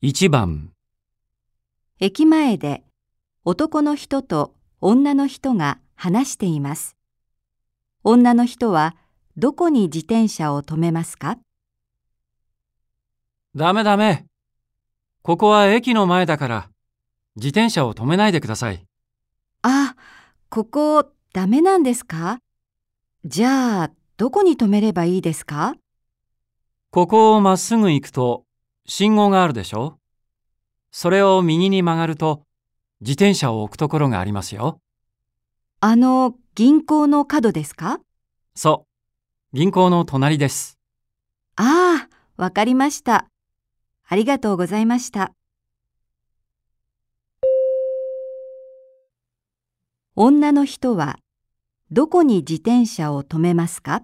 1番、駅前で男の人と女の人が話しています。女の人はどこに自転車を止めますか？ダメダメ。ここは駅の前だから、自転車を止めないでください。あ、ここダメなんですか？じゃあどこに止めればいいですか？ここをまっすぐ行くと、信号があるでしょ？それを右に曲がると、自転車を置くところがありますよ。あの銀行の角ですか？そう。銀行の隣です。ああ、わかりました。ありがとうございました。女の人はどこに自転車を止めますか？